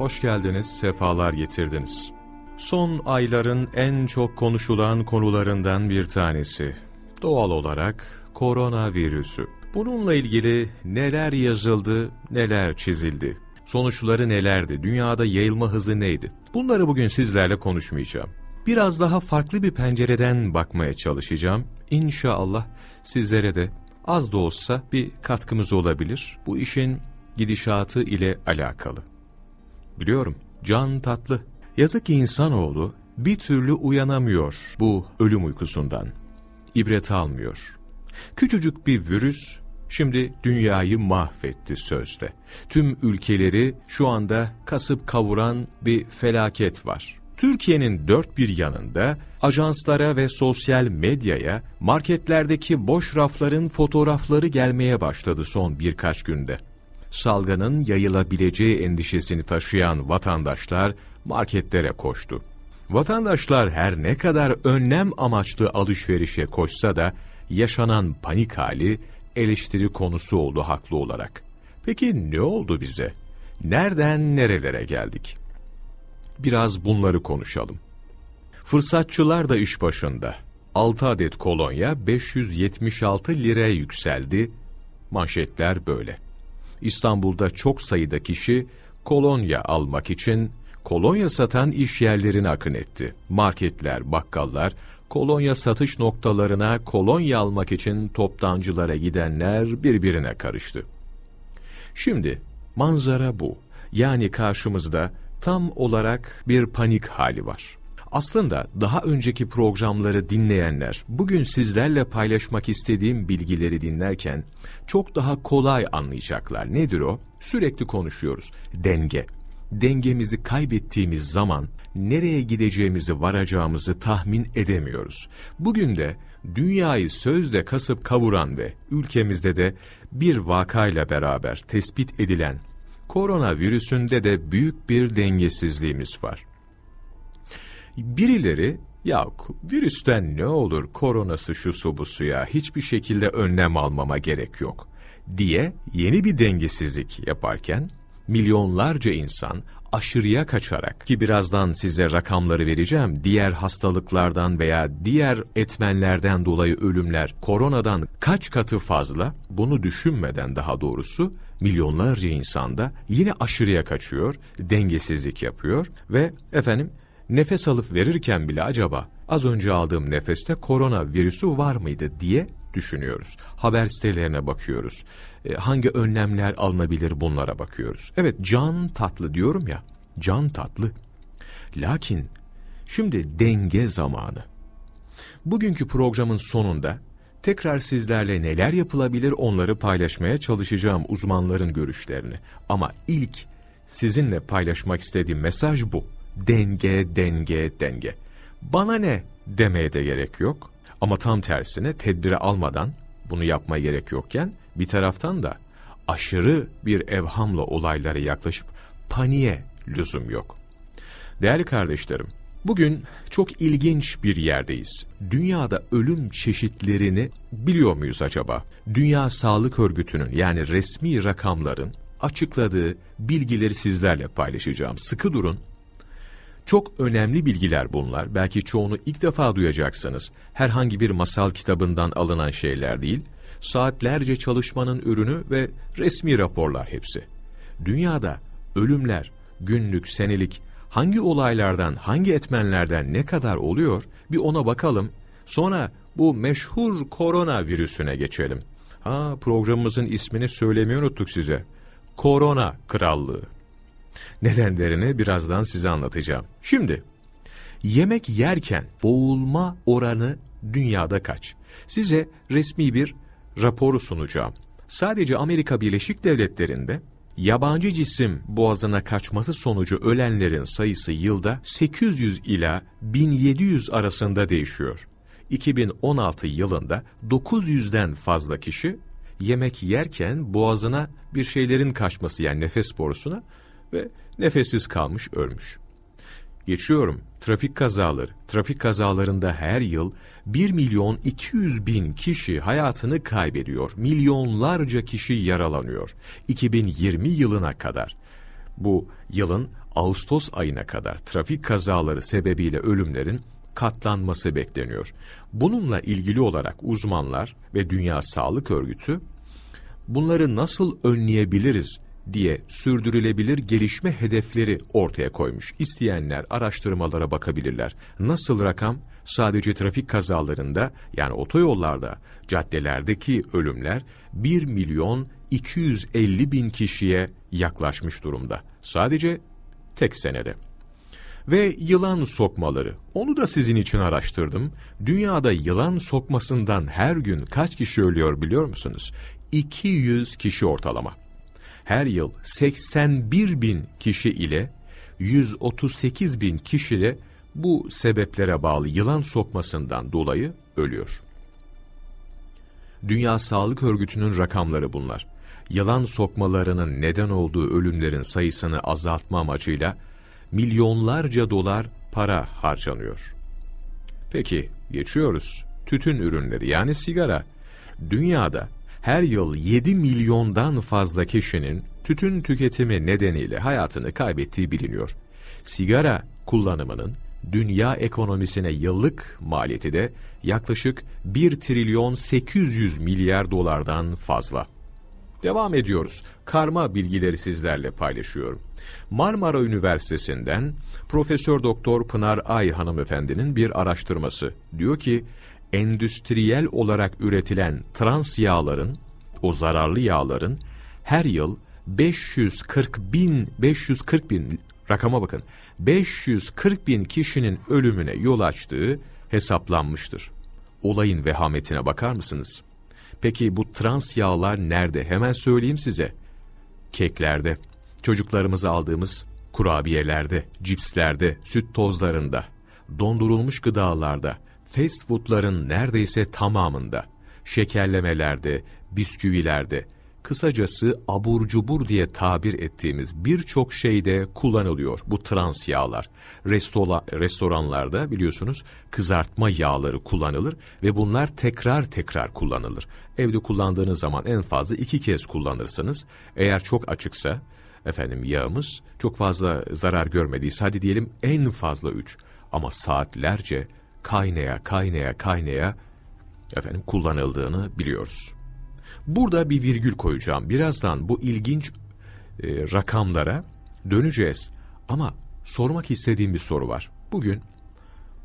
hoş geldiniz, sefalar getirdiniz. Son ayların en çok konuşulan konularından bir tanesi. Doğal olarak koronavirüsü. Bununla ilgili neler yazıldı, neler çizildi? Sonuçları nelerdi? Dünyada yayılma hızı neydi? Bunları bugün sizlerle konuşmayacağım. Biraz daha farklı bir pencereden bakmaya çalışacağım. İnşallah sizlere de az da olsa bir katkımız olabilir. Bu işin gidişatı ile alakalı. Biliyorum, can tatlı. Yazık ki insanoğlu bir türlü uyanamıyor bu ölüm uykusundan. İbret almıyor. Küçücük bir virüs şimdi dünyayı mahvetti sözde. Tüm ülkeleri şu anda kasıp kavuran bir felaket var. Türkiye'nin dört bir yanında ajanslara ve sosyal medyaya marketlerdeki boş rafların fotoğrafları gelmeye başladı son birkaç günde. Salgının yayılabileceği endişesini taşıyan vatandaşlar marketlere koştu. Vatandaşlar her ne kadar önlem amaçlı alışverişe koşsa da yaşanan panik hali eleştiri konusu oldu haklı olarak. Peki ne oldu bize? Nereden nerelere geldik? Biraz bunları konuşalım. Fırsatçılar da iş başında. 6 adet kolonya 576 liraya yükseldi. Manşetler böyle. İstanbul'da çok sayıda kişi kolonya almak için kolonya satan iş yerlerine akın etti. Marketler, bakkallar, kolonya satış noktalarına kolonya almak için toptancılara gidenler birbirine karıştı. Şimdi manzara bu. Yani karşımızda tam olarak bir panik hali var. Aslında daha önceki programları dinleyenler bugün sizlerle paylaşmak istediğim bilgileri dinlerken çok daha kolay anlayacaklar. Nedir o? Sürekli konuşuyoruz. Denge. Dengemizi kaybettiğimiz zaman nereye gideceğimizi, varacağımızı tahmin edemiyoruz. Bugün de dünyayı sözde kasıp kavuran ve ülkemizde de bir vakayla beraber tespit edilen koronavirüsünde de büyük bir dengesizliğimiz var. Birileri ya virüsten ne olur koronası şu su bu suya hiçbir şekilde önlem almama gerek yok. diye yeni bir dengesizlik yaparken milyonlarca insan aşırıya kaçarak ki birazdan size rakamları vereceğim diğer hastalıklardan veya diğer etmenlerden dolayı ölümler koronadan kaç katı fazla? Bunu düşünmeden daha doğrusu milyonlarca insanda yine aşırıya kaçıyor, dengesizlik yapıyor ve efendim nefes alıp verirken bile acaba az önce aldığım nefeste korona virüsü var mıydı diye düşünüyoruz. Haber sitelerine bakıyoruz. E, hangi önlemler alınabilir bunlara bakıyoruz. Evet can tatlı diyorum ya. Can tatlı. Lakin şimdi denge zamanı. Bugünkü programın sonunda tekrar sizlerle neler yapılabilir onları paylaşmaya çalışacağım uzmanların görüşlerini. Ama ilk sizinle paylaşmak istediğim mesaj bu. Denge, denge, denge. Bana ne demeye de gerek yok. Ama tam tersine tedbiri almadan bunu yapmaya gerek yokken bir taraftan da aşırı bir evhamla olaylara yaklaşıp paniğe lüzum yok. Değerli kardeşlerim, bugün çok ilginç bir yerdeyiz. Dünyada ölüm çeşitlerini biliyor muyuz acaba? Dünya Sağlık Örgütü'nün yani resmi rakamların açıkladığı bilgileri sizlerle paylaşacağım. Sıkı durun. Çok önemli bilgiler bunlar. Belki çoğunu ilk defa duyacaksınız. Herhangi bir masal kitabından alınan şeyler değil. Saatlerce çalışmanın ürünü ve resmi raporlar hepsi. Dünyada ölümler günlük, senelik hangi olaylardan, hangi etmenlerden ne kadar oluyor bir ona bakalım. Sonra bu meşhur korona virüsüne geçelim. Ha programımızın ismini söylemeyi unuttuk size. Korona Krallığı. Nedenlerini birazdan size anlatacağım. Şimdi yemek yerken boğulma oranı dünyada kaç? Size resmi bir raporu sunacağım. Sadece Amerika Birleşik Devletleri'nde yabancı cisim boğazına kaçması sonucu ölenlerin sayısı yılda 800 ila 1700 arasında değişiyor. 2016 yılında 900'den fazla kişi yemek yerken boğazına bir şeylerin kaçması yani nefes borusuna ve nefessiz kalmış ölmüş. Geçiyorum. Trafik kazaları. Trafik kazalarında her yıl 1 milyon 200 bin kişi hayatını kaybediyor. Milyonlarca kişi yaralanıyor. 2020 yılına kadar. Bu yılın Ağustos ayına kadar trafik kazaları sebebiyle ölümlerin katlanması bekleniyor. Bununla ilgili olarak uzmanlar ve Dünya Sağlık Örgütü bunları nasıl önleyebiliriz diye sürdürülebilir gelişme hedefleri ortaya koymuş. İsteyenler araştırmalara bakabilirler. Nasıl rakam? Sadece trafik kazalarında yani otoyollarda, caddelerdeki ölümler 1 milyon 250 bin kişiye yaklaşmış durumda. Sadece tek senede. Ve yılan sokmaları. Onu da sizin için araştırdım. Dünyada yılan sokmasından her gün kaç kişi ölüyor biliyor musunuz? 200 kişi ortalama. Her yıl 81 bin kişi ile 138 bin kişi de bu sebeplere bağlı yılan sokmasından dolayı ölüyor. Dünya Sağlık Örgütü'nün rakamları bunlar. Yılan sokmalarının neden olduğu ölümlerin sayısını azaltma amacıyla milyonlarca dolar para harcanıyor. Peki geçiyoruz. Tütün ürünleri yani sigara. Dünyada her yıl 7 milyondan fazla kişinin tütün tüketimi nedeniyle hayatını kaybettiği biliniyor. Sigara kullanımının dünya ekonomisine yıllık maliyeti de yaklaşık 1 trilyon 800 milyar dolardan fazla. Devam ediyoruz. Karma bilgileri sizlerle paylaşıyorum. Marmara Üniversitesi'nden Profesör Doktor Pınar Ay hanımefendinin bir araştırması diyor ki endüstriyel olarak üretilen trans yağların, o zararlı yağların her yıl 540 bin, 540 bin rakama bakın, 540 bin kişinin ölümüne yol açtığı hesaplanmıştır. Olayın vehametine bakar mısınız? Peki bu trans yağlar nerede? Hemen söyleyeyim size. Keklerde, çocuklarımıza aldığımız kurabiyelerde, cipslerde, süt tozlarında, dondurulmuş gıdalarda, fast foodların neredeyse tamamında, şekerlemelerde, bisküvilerde, kısacası abur cubur diye tabir ettiğimiz birçok şeyde kullanılıyor bu trans yağlar. Restola, restoranlarda biliyorsunuz kızartma yağları kullanılır ve bunlar tekrar tekrar kullanılır. Evde kullandığınız zaman en fazla iki kez kullanırsınız. Eğer çok açıksa efendim yağımız çok fazla zarar görmediyse hadi diyelim en fazla üç. Ama saatlerce kaynaya kaynaya kaynaya efendim kullanıldığını biliyoruz. Burada bir virgül koyacağım. Birazdan bu ilginç e, rakamlara döneceğiz. Ama sormak istediğim bir soru var. Bugün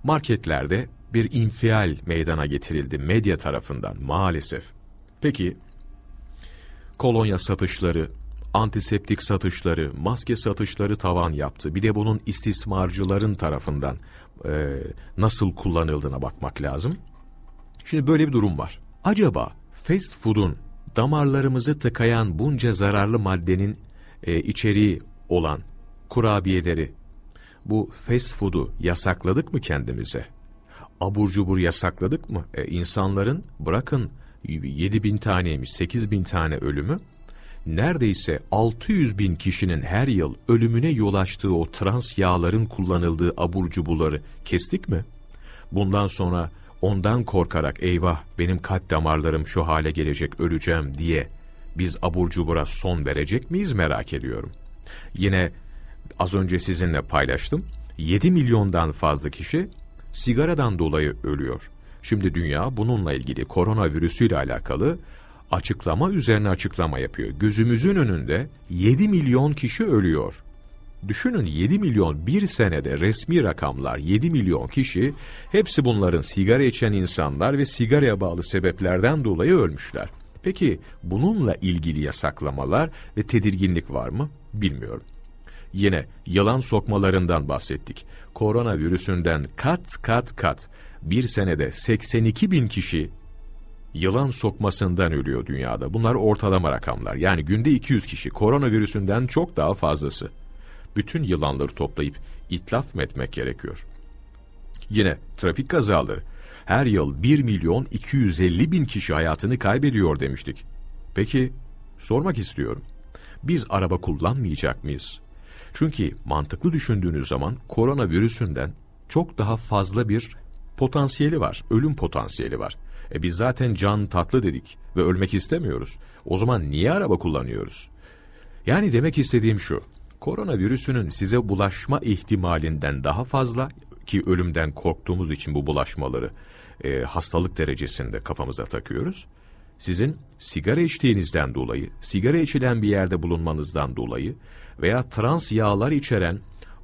marketlerde bir infial meydana getirildi medya tarafından maalesef. Peki kolonya satışları, antiseptik satışları, maske satışları tavan yaptı. Bir de bunun istismarcıların tarafından e, nasıl kullanıldığına bakmak lazım. Şimdi böyle bir durum var. Acaba fast food'un damarlarımızı tıkayan bunca zararlı maddenin e, içeriği olan kurabiyeleri, bu fast food'u yasakladık mı kendimize? Abur cubur yasakladık mı? E, insanların bırakın 7 bin taneymiş 8 bin tane ölümü, neredeyse 600 bin kişinin her yıl ölümüne yol açtığı o trans yağların kullanıldığı abur cuburları kestik mi? Bundan sonra ondan korkarak eyvah benim kalp damarlarım şu hale gelecek öleceğim diye biz abur cubura son verecek miyiz merak ediyorum. Yine az önce sizinle paylaştım. 7 milyondan fazla kişi sigaradan dolayı ölüyor. Şimdi dünya bununla ilgili koronavirüsüyle alakalı açıklama üzerine açıklama yapıyor. Gözümüzün önünde 7 milyon kişi ölüyor. Düşünün 7 milyon bir senede resmi rakamlar 7 milyon kişi hepsi bunların sigara içen insanlar ve sigaraya bağlı sebeplerden dolayı ölmüşler. Peki bununla ilgili yasaklamalar ve tedirginlik var mı? Bilmiyorum. Yine yalan sokmalarından bahsettik. Korona virüsünden kat kat kat bir senede 82 bin kişi yılan sokmasından ölüyor dünyada. Bunlar ortalama rakamlar. Yani günde 200 kişi koronavirüsünden çok daha fazlası bütün yılanları toplayıp itlaf mı etmek gerekiyor? Yine trafik kazaları. Her yıl 1 milyon 250 bin kişi hayatını kaybediyor demiştik. Peki, sormak istiyorum. Biz araba kullanmayacak mıyız? Çünkü mantıklı düşündüğünüz zaman koronavirüsünden çok daha fazla bir potansiyeli var, ölüm potansiyeli var. E biz zaten can tatlı dedik ve ölmek istemiyoruz. O zaman niye araba kullanıyoruz? Yani demek istediğim şu, koronavirüsünün size bulaşma ihtimalinden daha fazla ki ölümden korktuğumuz için bu bulaşmaları e, hastalık derecesinde kafamıza takıyoruz. Sizin sigara içtiğinizden dolayı, sigara içilen bir yerde bulunmanızdan dolayı veya trans yağlar içeren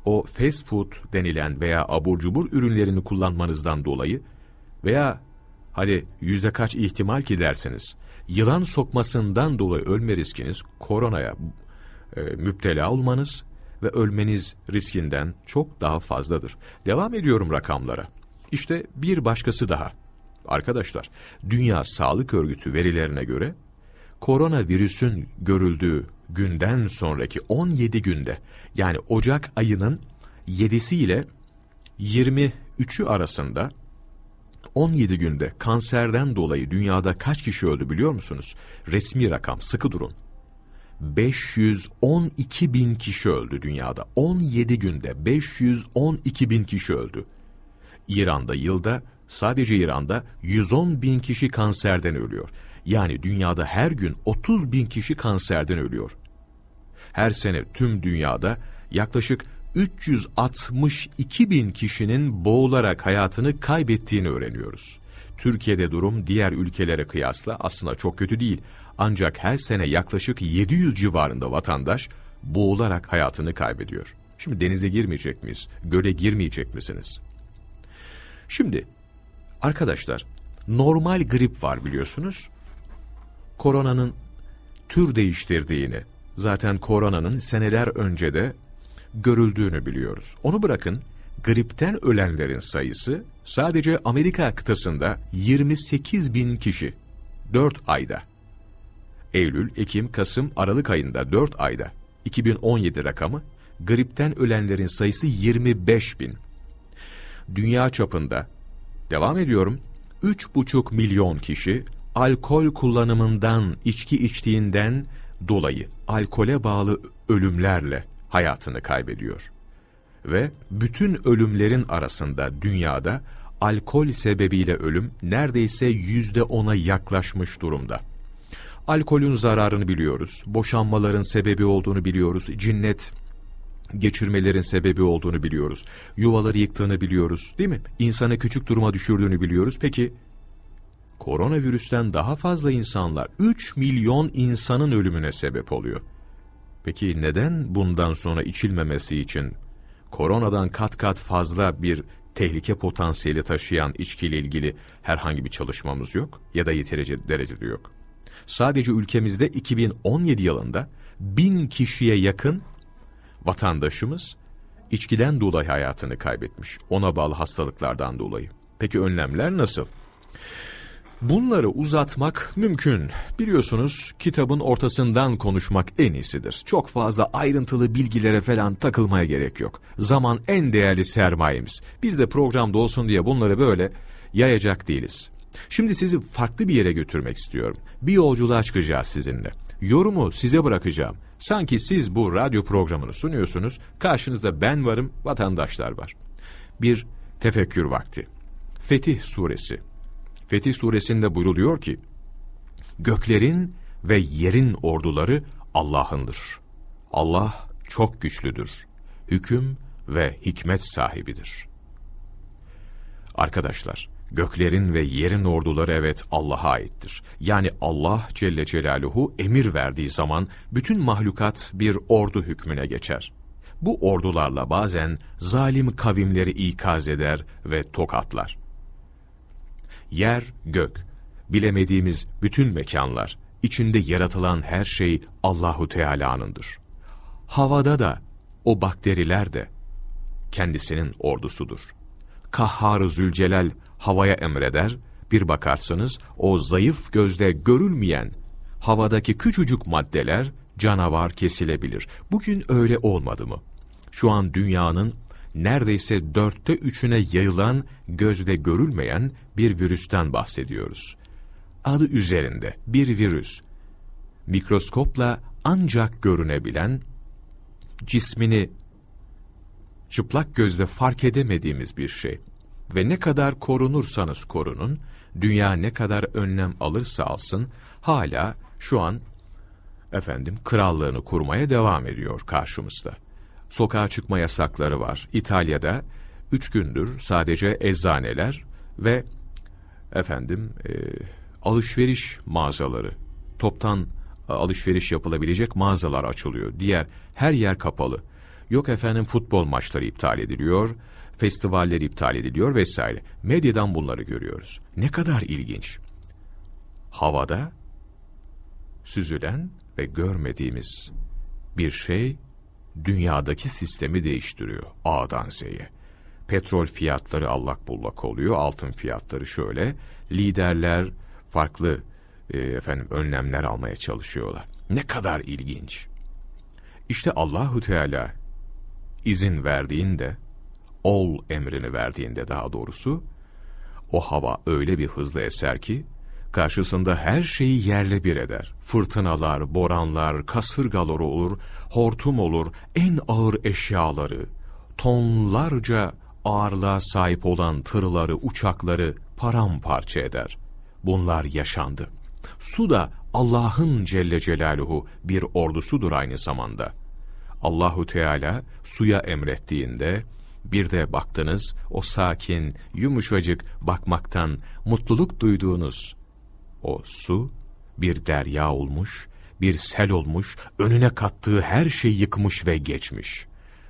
o fast food denilen veya abur cubur ürünlerini kullanmanızdan dolayı veya hadi yüzde kaç ihtimal ki derseniz yılan sokmasından dolayı ölme riskiniz koronaya e, müptela olmanız ve ölmeniz riskinden çok daha fazladır. Devam ediyorum rakamlara. İşte bir başkası daha. Arkadaşlar, Dünya Sağlık Örgütü verilerine göre koronavirüsün görüldüğü günden sonraki 17 günde yani Ocak ayının 7'si ile 23'ü arasında 17 günde kanserden dolayı dünyada kaç kişi öldü biliyor musunuz? Resmi rakam sıkı durun. 512 bin kişi öldü dünyada. 17 günde 512 bin kişi öldü. İran'da yılda sadece İran'da 110 bin kişi kanserden ölüyor. Yani dünyada her gün 30 bin kişi kanserden ölüyor. Her sene tüm dünyada yaklaşık 362 bin kişinin boğularak hayatını kaybettiğini öğreniyoruz. Türkiye'de durum diğer ülkelere kıyasla aslında çok kötü değil. Ancak her sene yaklaşık 700 civarında vatandaş boğularak hayatını kaybediyor. Şimdi denize girmeyecek miyiz? Göle girmeyecek misiniz? Şimdi arkadaşlar normal grip var biliyorsunuz. Koronanın tür değiştirdiğini, zaten koronanın seneler önce de görüldüğünü biliyoruz. Onu bırakın gripten ölenlerin sayısı sadece Amerika kıtasında 28 bin kişi 4 ayda. Eylül, Ekim, Kasım, Aralık ayında 4 ayda 2017 rakamı gripten ölenlerin sayısı 25 bin. Dünya çapında devam ediyorum 3,5 milyon kişi alkol kullanımından, içki içtiğinden dolayı alkole bağlı ölümlerle hayatını kaybediyor. Ve bütün ölümlerin arasında dünyada alkol sebebiyle ölüm neredeyse yüzde ona yaklaşmış durumda. Alkolün zararını biliyoruz, boşanmaların sebebi olduğunu biliyoruz, cinnet geçirmelerin sebebi olduğunu biliyoruz, yuvaları yıktığını biliyoruz, değil mi? İnsanı küçük duruma düşürdüğünü biliyoruz. Peki, koronavirüsten daha fazla insanlar, 3 milyon insanın ölümüne sebep oluyor. Peki neden bundan sonra içilmemesi için koronadan kat kat fazla bir tehlike potansiyeli taşıyan içkiyle ilgili herhangi bir çalışmamız yok ya da yeterince derecede yok. Sadece ülkemizde 2017 yılında bin kişiye yakın vatandaşımız içkiden dolayı hayatını kaybetmiş. Ona bağlı hastalıklardan dolayı. Peki önlemler nasıl? Bunları uzatmak mümkün. Biliyorsunuz kitabın ortasından konuşmak en iyisidir. Çok fazla ayrıntılı bilgilere falan takılmaya gerek yok. Zaman en değerli sermayemiz. Biz de programda olsun diye bunları böyle yayacak değiliz. Şimdi sizi farklı bir yere götürmek istiyorum. Bir yolculuğa çıkacağız sizinle. Yorumu size bırakacağım. Sanki siz bu radyo programını sunuyorsunuz, karşınızda ben varım, vatandaşlar var. Bir tefekkür vakti. Fetih Suresi Fetih suresinde buyruluyor ki, Göklerin ve yerin orduları Allah'ındır. Allah çok güçlüdür. Hüküm ve hikmet sahibidir. Arkadaşlar, göklerin ve yerin orduları evet Allah'a aittir. Yani Allah Celle Celaluhu emir verdiği zaman bütün mahlukat bir ordu hükmüne geçer. Bu ordularla bazen zalim kavimleri ikaz eder ve tokatlar yer, gök, bilemediğimiz bütün mekanlar, içinde yaratılan her şey Allahu Teala'nındır. Havada da o bakteriler de kendisinin ordusudur. Kahhar-ı Zülcelal havaya emreder, bir bakarsanız o zayıf gözle görülmeyen havadaki küçücük maddeler canavar kesilebilir. Bugün öyle olmadı mı? Şu an dünyanın neredeyse dörtte üçüne yayılan gözle görülmeyen bir virüsten bahsediyoruz. Adı üzerinde bir virüs. Mikroskopla ancak görünebilen, cismini çıplak gözle fark edemediğimiz bir şey. Ve ne kadar korunursanız korunun, dünya ne kadar önlem alırsa alsın, hala şu an efendim krallığını kurmaya devam ediyor karşımızda. Sokağa çıkma yasakları var. İtalya'da üç gündür sadece eczaneler ve efendim e, alışveriş mağazaları, toptan e, alışveriş yapılabilecek mağazalar açılıyor. Diğer her yer kapalı. Yok efendim futbol maçları iptal ediliyor, festivaller iptal ediliyor vesaire. Medyadan bunları görüyoruz. Ne kadar ilginç. Havada süzülen ve görmediğimiz bir şey dünyadaki sistemi değiştiriyor A'dan Z'ye. Petrol fiyatları allak bullak oluyor, altın fiyatları şöyle. Liderler farklı e, efendim önlemler almaya çalışıyorlar. Ne kadar ilginç. İşte Allahu Teala izin verdiğinde, ol emrini verdiğinde daha doğrusu, o hava öyle bir hızlı eser ki, karşısında her şeyi yerle bir eder. Fırtınalar, boranlar, kasırgalar olur, hortum olur, en ağır eşyaları, tonlarca ağırlığa sahip olan tırları, uçakları paramparça eder. Bunlar yaşandı. Su da Allah'ın Celle Celaluhu bir ordusudur aynı zamanda. Allahu Teala suya emrettiğinde bir de baktınız o sakin, yumuşacık bakmaktan mutluluk duyduğunuz o su bir derya olmuş, bir sel olmuş, önüne kattığı her şeyi yıkmış ve geçmiş.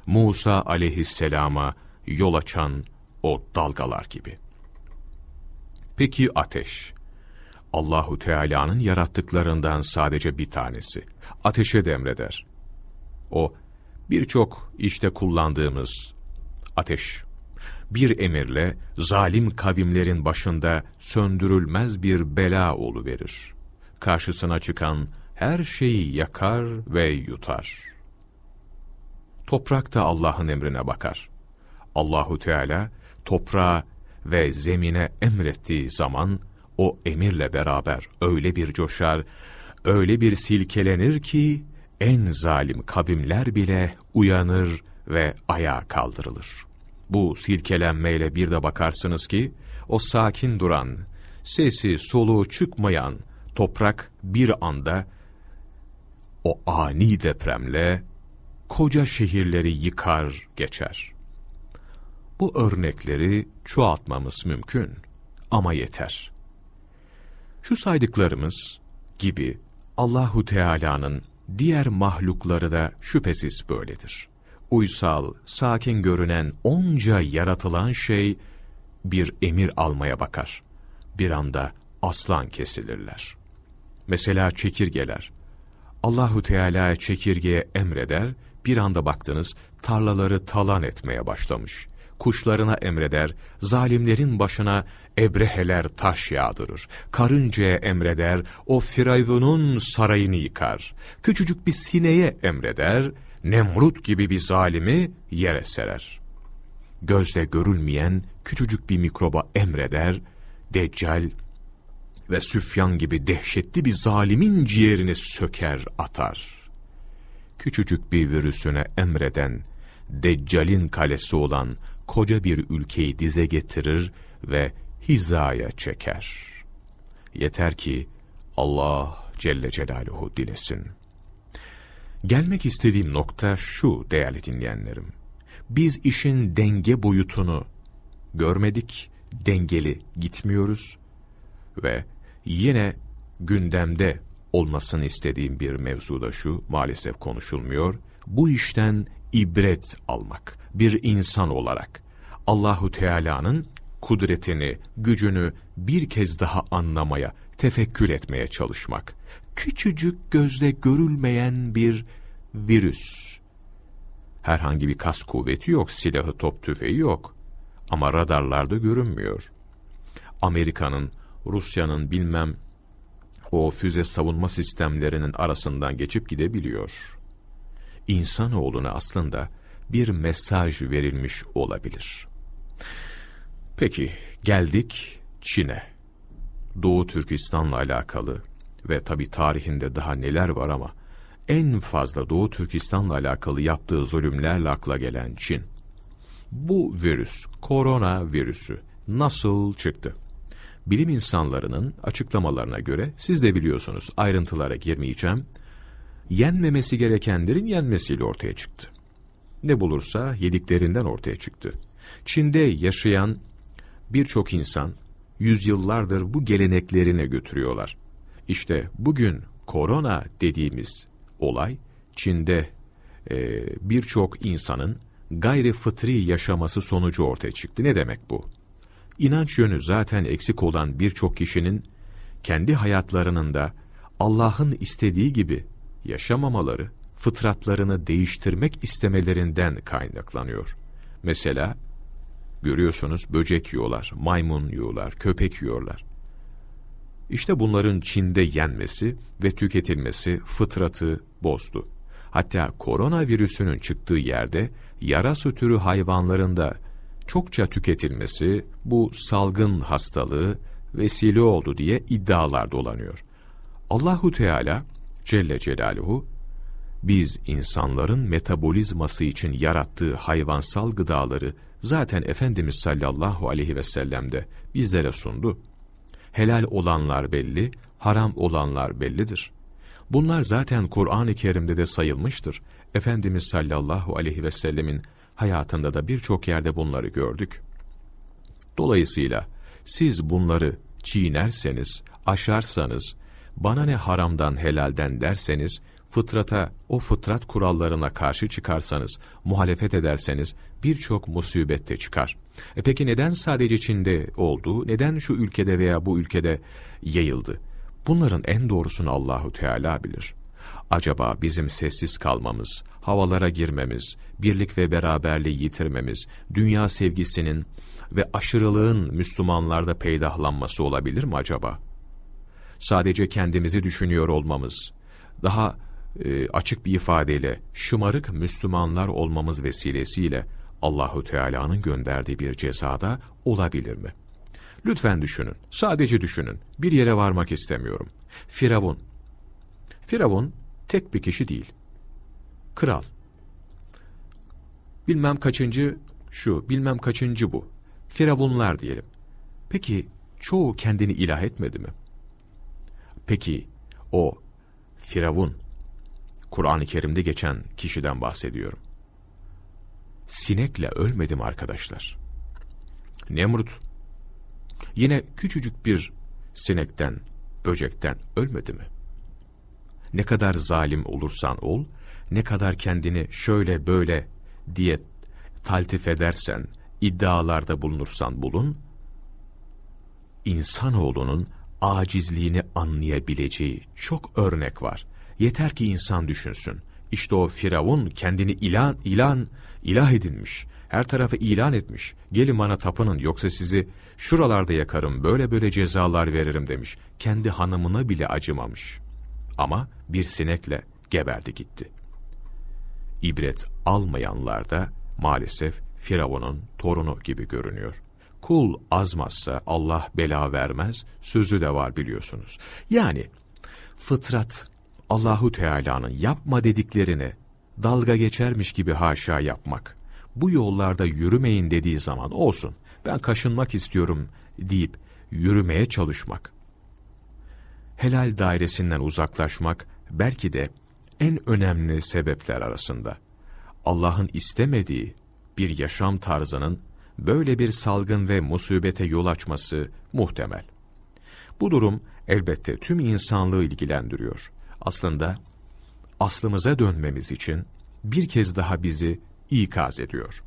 Musa aleyhisselama yol açan o dalgalar gibi. Peki ateş? Allahu Teala'nın yarattıklarından sadece bir tanesi. Ateşe demreder. O birçok işte kullandığımız ateş. Bir emirle zalim kavimlerin başında söndürülmez bir bela verir. Karşısına çıkan her şeyi yakar ve yutar. Toprak da Allah'ın emrine bakar. Allahu Teala toprağa ve zemine emrettiği zaman o emirle beraber öyle bir coşar, öyle bir silkelenir ki en zalim kavimler bile uyanır ve ayağa kaldırılır. Bu silkelenmeyle bir de bakarsınız ki o sakin duran, sesi soluğu çıkmayan toprak bir anda o ani depremle koca şehirleri yıkar geçer. Bu örnekleri çoğaltmamız mümkün ama yeter. Şu saydıklarımız gibi Allahu Teala'nın diğer mahlukları da şüphesiz böyledir. Uysal, sakin görünen onca yaratılan şey bir emir almaya bakar. Bir anda aslan kesilirler. Mesela çekirgeler. Allahu Teala çekirgeye emreder, bir anda baktınız tarlaları talan etmeye başlamış kuşlarına emreder, zalimlerin başına ebreheler taş yağdırır. Karıncaya emreder, o Firavun'un sarayını yıkar. Küçücük bir sineye emreder, Nemrut gibi bir zalimi yere serer. Gözle görülmeyen küçücük bir mikroba emreder, Deccal ve Süfyan gibi dehşetli bir zalimin ciğerini söker atar. Küçücük bir virüsüne emreden, Deccal'in kalesi olan koca bir ülkeyi dize getirir ve hizaya çeker. Yeter ki Allah Celle Celaluhu dilesin. Gelmek istediğim nokta şu değerli dinleyenlerim. Biz işin denge boyutunu görmedik, dengeli gitmiyoruz ve yine gündemde olmasını istediğim bir mevzu da şu, maalesef konuşulmuyor. Bu işten ibret almak bir insan olarak Allahu Teala'nın kudretini, gücünü bir kez daha anlamaya, tefekkür etmeye çalışmak. Küçücük gözle görülmeyen bir virüs. Herhangi bir kas kuvveti yok, silahı, top tüfeği yok. Ama radarlarda görünmüyor. Amerika'nın, Rusya'nın bilmem o füze savunma sistemlerinin arasından geçip gidebiliyor. İnsanoğluna aslında bir mesaj verilmiş olabilir. Peki geldik Çin'e. Doğu Türkistan'la alakalı ve tabi tarihinde daha neler var ama en fazla Doğu Türkistan'la alakalı yaptığı zulümlerle akla gelen Çin. Bu virüs, korona virüsü nasıl çıktı? Bilim insanlarının açıklamalarına göre siz de biliyorsunuz ayrıntılara girmeyeceğim. Yenmemesi gerekenlerin yenmesiyle ortaya çıktı. ne bulursa yediklerinden ortaya çıktı. Çin'de yaşayan birçok insan yüzyıllardır bu geleneklerine götürüyorlar. İşte bugün korona dediğimiz olay Çin'de e, birçok insanın gayri fıtri yaşaması sonucu ortaya çıktı. Ne demek bu? İnanç yönü zaten eksik olan birçok kişinin kendi hayatlarının da Allah'ın istediği gibi yaşamamaları, fıtratlarını değiştirmek istemelerinden kaynaklanıyor. Mesela görüyorsunuz böcek yiyorlar, maymun yiyorlar, köpek yiyorlar. İşte bunların Çin'de yenmesi ve tüketilmesi fıtratı bozdu. Hatta koronavirüsünün çıktığı yerde yarası türü hayvanların çokça tüketilmesi bu salgın hastalığı vesile oldu diye iddialar dolanıyor. Allahu Teala Celle Celaluhu biz insanların metabolizması için yarattığı hayvansal gıdaları zaten Efendimiz sallallahu aleyhi ve sellem de bizlere sundu. Helal olanlar belli, haram olanlar bellidir. Bunlar zaten Kur'an-ı Kerim'de de sayılmıştır. Efendimiz sallallahu aleyhi ve sellemin hayatında da birçok yerde bunları gördük. Dolayısıyla siz bunları çiğnerseniz, aşarsanız, bana ne haramdan helalden derseniz, fıtrata, o fıtrat kurallarına karşı çıkarsanız, muhalefet ederseniz birçok musibet çıkar. E peki neden sadece Çin'de oldu, neden şu ülkede veya bu ülkede yayıldı? Bunların en doğrusunu Allahu Teala bilir. Acaba bizim sessiz kalmamız, havalara girmemiz, birlik ve beraberliği yitirmemiz, dünya sevgisinin ve aşırılığın Müslümanlarda peydahlanması olabilir mi acaba? Sadece kendimizi düşünüyor olmamız, daha e, açık bir ifadeyle şımarık Müslümanlar olmamız vesilesiyle Allahu Teala'nın gönderdiği bir cezada olabilir mi? Lütfen düşünün, sadece düşünün. Bir yere varmak istemiyorum. Firavun. Firavun tek bir kişi değil. Kral. Bilmem kaçıncı şu, bilmem kaçıncı bu. Firavunlar diyelim. Peki çoğu kendini ilah etmedi mi? Peki o Firavun, Kur'an-ı Kerim'de geçen kişiden bahsediyorum. Sinekle ölmedim arkadaşlar. Nemrut, yine küçücük bir sinekten, böcekten ölmedi mi? Ne kadar zalim olursan ol, ne kadar kendini şöyle böyle diye taltif edersen, iddialarda bulunursan bulun, insanoğlunun acizliğini anlayabileceği çok örnek var. Yeter ki insan düşünsün. İşte o Firavun kendini ilan, ilan, ilah edinmiş. Her tarafı ilan etmiş. Gelin bana tapının yoksa sizi şuralarda yakarım, böyle böyle cezalar veririm demiş. Kendi hanımına bile acımamış. Ama bir sinekle geberdi gitti. İbret almayanlar da maalesef Firavun'un torunu gibi görünüyor. Kul azmazsa Allah bela vermez, sözü de var biliyorsunuz. Yani fıtrat Allahu Teala'nın yapma dediklerini dalga geçermiş gibi haşa yapmak. Bu yollarda yürümeyin dediği zaman olsun. Ben kaşınmak istiyorum deyip yürümeye çalışmak. Helal dairesinden uzaklaşmak belki de en önemli sebepler arasında. Allah'ın istemediği bir yaşam tarzının böyle bir salgın ve musibete yol açması muhtemel. Bu durum elbette tüm insanlığı ilgilendiriyor. Aslında aslımıza dönmemiz için bir kez daha bizi ikaz ediyor.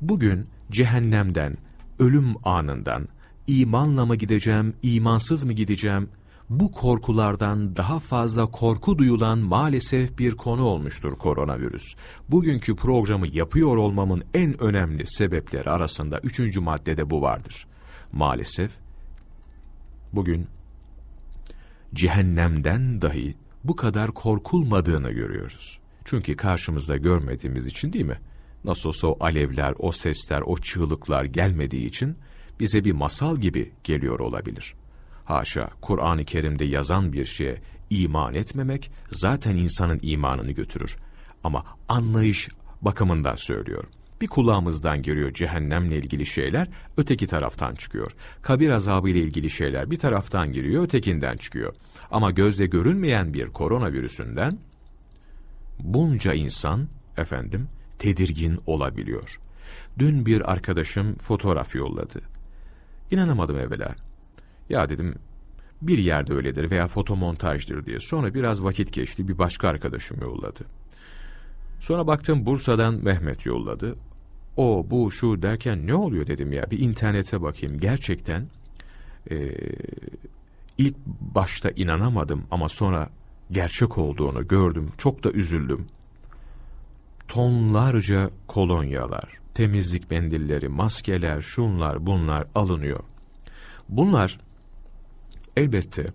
Bugün cehennemden, ölüm anından, imanla mı gideceğim, imansız mı gideceğim, bu korkulardan daha fazla korku duyulan maalesef bir konu olmuştur koronavirüs. Bugünkü programı yapıyor olmamın en önemli sebepleri arasında üçüncü maddede bu vardır. Maalesef bugün cehennemden dahi bu kadar korkulmadığını görüyoruz. Çünkü karşımızda görmediğimiz için değil mi? Nasıl olsa o alevler, o sesler, o çığlıklar gelmediği için bize bir masal gibi geliyor olabilir.'' Haşa, Kur'an-ı Kerim'de yazan bir şeye iman etmemek zaten insanın imanını götürür. Ama anlayış bakımından söylüyorum. Bir kulağımızdan geliyor cehennemle ilgili şeyler, öteki taraftan çıkıyor. Kabir azabı ile ilgili şeyler bir taraftan giriyor, ötekinden çıkıyor. Ama gözle görünmeyen bir koronavirüsünden bunca insan efendim tedirgin olabiliyor. Dün bir arkadaşım fotoğraf yolladı. İnanamadım evvela. Ya dedim bir yerde öyledir veya fotomontajdır diye. Sonra biraz vakit geçti bir başka arkadaşım yolladı. Sonra baktım Bursa'dan Mehmet yolladı. O bu şu derken ne oluyor dedim ya bir internete bakayım. Gerçekten e, ilk başta inanamadım ama sonra gerçek olduğunu gördüm. Çok da üzüldüm. Tonlarca kolonyalar, temizlik mendilleri, maskeler, şunlar bunlar alınıyor. Bunlar elbette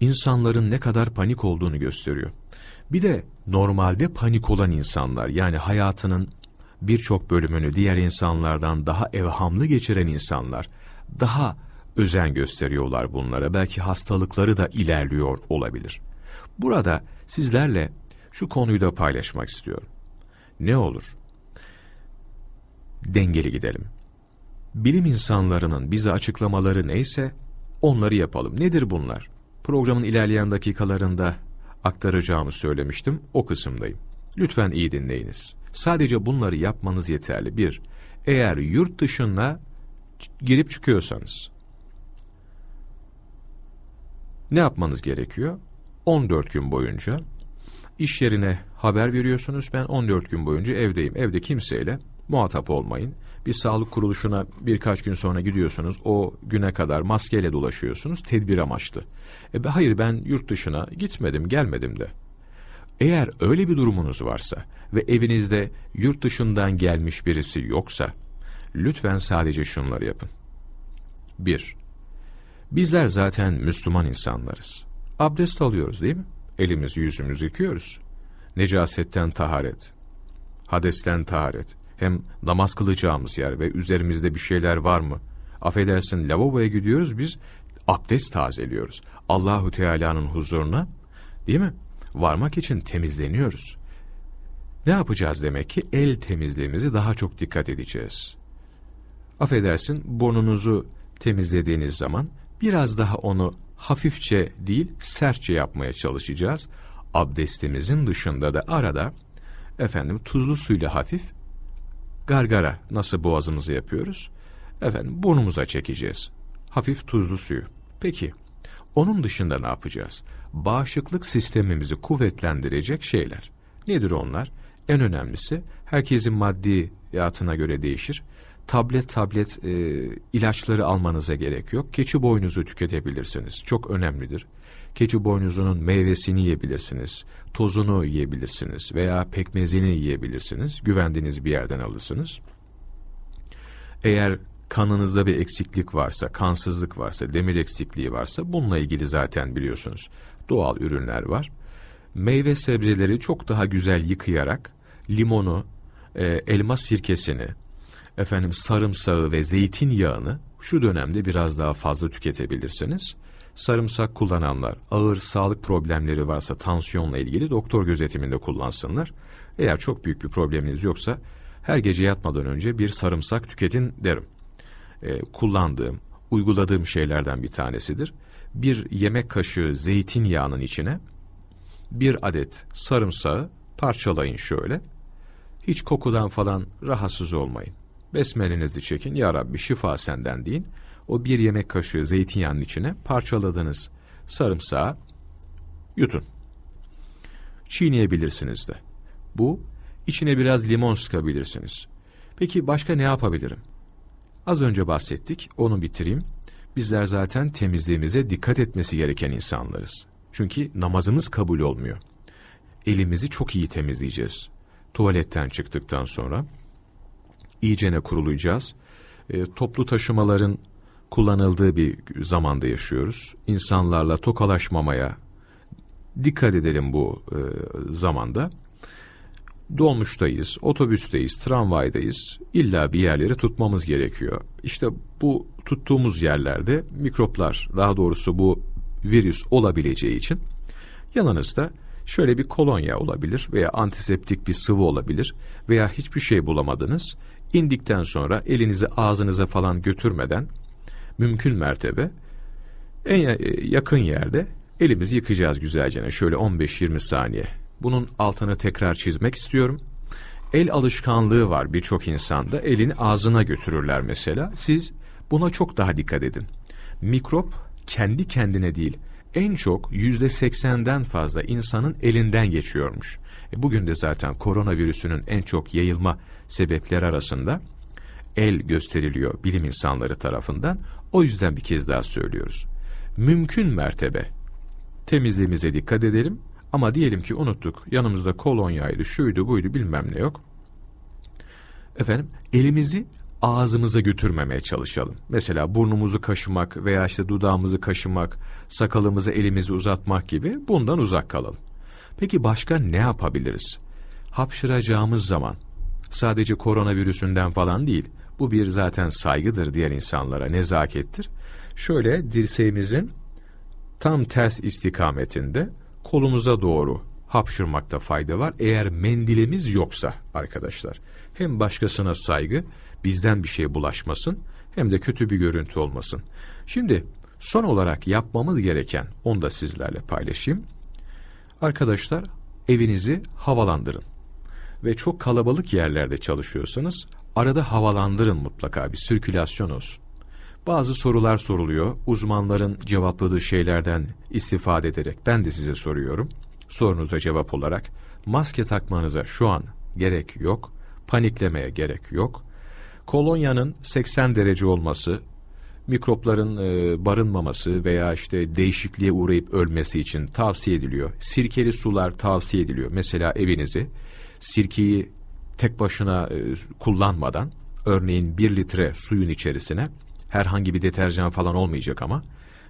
insanların ne kadar panik olduğunu gösteriyor. Bir de normalde panik olan insanlar yani hayatının birçok bölümünü diğer insanlardan daha evhamlı geçiren insanlar daha özen gösteriyorlar bunlara. Belki hastalıkları da ilerliyor olabilir. Burada sizlerle şu konuyu da paylaşmak istiyorum. Ne olur? Dengeli gidelim. Bilim insanlarının bize açıklamaları neyse onları yapalım. Nedir bunlar? Programın ilerleyen dakikalarında aktaracağımı söylemiştim. O kısımdayım. Lütfen iyi dinleyiniz. Sadece bunları yapmanız yeterli. Bir, eğer yurt dışına girip çıkıyorsanız ne yapmanız gerekiyor? 14 gün boyunca iş yerine haber veriyorsunuz. Ben 14 gün boyunca evdeyim. Evde kimseyle muhatap olmayın. Bir sağlık kuruluşuna birkaç gün sonra gidiyorsunuz. O güne kadar maskeyle dolaşıyorsunuz. Tedbir amaçlı. E, hayır ben yurt dışına gitmedim, gelmedim de. Eğer öyle bir durumunuz varsa ve evinizde yurt dışından gelmiş birisi yoksa, lütfen sadece şunları yapın. 1. Bizler zaten Müslüman insanlarız. Abdest alıyoruz değil mi? Elimizi yüzümüzü yıkıyoruz. Necasetten taharet, hadesten taharet. Hem namaz kılacağımız yer ve üzerimizde bir şeyler var mı? Affedersin lavaboya gidiyoruz biz abdest tazeliyoruz. Allahu Teala'nın huzuruna değil mi? Varmak için temizleniyoruz. Ne yapacağız demek ki? El temizliğimizi daha çok dikkat edeceğiz. Affedersin burnunuzu temizlediğiniz zaman biraz daha onu hafifçe değil sertçe yapmaya çalışacağız. Abdestimizin dışında da arada efendim tuzlu suyla hafif gargara nasıl boğazımızı yapıyoruz? Efendim burnumuza çekeceğiz. Hafif tuzlu suyu. Peki onun dışında ne yapacağız? Bağışıklık sistemimizi kuvvetlendirecek şeyler. Nedir onlar? En önemlisi herkesin maddi hayatına göre değişir tablet tablet e, ilaçları almanıza gerek yok. Keçi boynuzu tüketebilirsiniz. Çok önemlidir. Keçi boynuzunun meyvesini yiyebilirsiniz. Tozunu yiyebilirsiniz veya pekmezini yiyebilirsiniz. Güvendiğiniz bir yerden alırsınız. Eğer kanınızda bir eksiklik varsa, kansızlık varsa, demir eksikliği varsa bununla ilgili zaten biliyorsunuz doğal ürünler var. Meyve sebzeleri çok daha güzel yıkayarak limonu, e, elma sirkesini, efendim sarımsağı ve zeytinyağını şu dönemde biraz daha fazla tüketebilirsiniz. Sarımsak kullananlar ağır sağlık problemleri varsa tansiyonla ilgili doktor gözetiminde kullansınlar. Eğer çok büyük bir probleminiz yoksa her gece yatmadan önce bir sarımsak tüketin derim. Ee, kullandığım, uyguladığım şeylerden bir tanesidir. Bir yemek kaşığı zeytinyağının içine bir adet sarımsağı parçalayın şöyle. Hiç kokudan falan rahatsız olmayın. Besmelenizi çekin. Ya Rabbi şifa senden deyin. O bir yemek kaşığı zeytinyağının içine parçaladığınız sarımsağı yutun. Çiğneyebilirsiniz de. Bu, içine biraz limon sıkabilirsiniz. Peki başka ne yapabilirim? Az önce bahsettik, onu bitireyim. Bizler zaten temizliğimize dikkat etmesi gereken insanlarız. Çünkü namazımız kabul olmuyor. Elimizi çok iyi temizleyeceğiz. Tuvaletten çıktıktan sonra iyicene kurulayacağız. E, toplu taşımaların kullanıldığı bir zamanda yaşıyoruz. İnsanlarla tokalaşmamaya dikkat edelim bu e, zamanda. Dolmuştayız, otobüsteyiz, tramvaydayız. İlla bir yerleri tutmamız gerekiyor. İşte bu tuttuğumuz yerlerde mikroplar, daha doğrusu bu virüs olabileceği için yanınızda şöyle bir kolonya olabilir veya antiseptik bir sıvı olabilir veya hiçbir şey bulamadınız. İndikten sonra elinizi ağzınıza falan götürmeden mümkün mertebe en yakın yerde elimizi yıkayacağız güzelce. Şöyle 15-20 saniye. Bunun altını tekrar çizmek istiyorum. El alışkanlığı var birçok insanda. Elini ağzına götürürler mesela. Siz buna çok daha dikkat edin. Mikrop kendi kendine değil, en çok yüzde seksenden fazla insanın elinden geçiyormuş. E bugün de zaten koronavirüsünün en çok yayılma sebepleri arasında el gösteriliyor bilim insanları tarafından. O yüzden bir kez daha söylüyoruz. Mümkün mertebe temizliğimize dikkat edelim ama diyelim ki unuttuk yanımızda kolonyaydı şuydu buydu bilmem ne yok. Efendim elimizi ağzımıza götürmemeye çalışalım. Mesela burnumuzu kaşımak veya işte dudağımızı kaşımak, sakalımızı elimizi uzatmak gibi bundan uzak kalalım. Peki başka ne yapabiliriz? Hapşıracağımız zaman sadece koronavirüsünden falan değil, bu bir zaten saygıdır diğer insanlara, nezakettir. Şöyle dirseğimizin tam ters istikametinde kolumuza doğru hapşırmakta fayda var. Eğer mendilimiz yoksa arkadaşlar, hem başkasına saygı, bizden bir şey bulaşmasın, hem de kötü bir görüntü olmasın. Şimdi son olarak yapmamız gereken, onu da sizlerle paylaşayım. Arkadaşlar, evinizi havalandırın. Ve çok kalabalık yerlerde çalışıyorsanız, arada havalandırın mutlaka bir sirkülasyon olsun. Bazı sorular soruluyor. Uzmanların cevapladığı şeylerden istifade ederek ben de size soruyorum. Sorunuza cevap olarak maske takmanıza şu an gerek yok. Paniklemeye gerek yok. Kolonyanın 80 derece olması, mikropların e, barınmaması veya işte değişikliğe uğrayıp ölmesi için tavsiye ediliyor. Sirkeli sular tavsiye ediliyor. Mesela evinizi sirkeyi tek başına e, kullanmadan örneğin 1 litre suyun içerisine herhangi bir deterjan falan olmayacak ama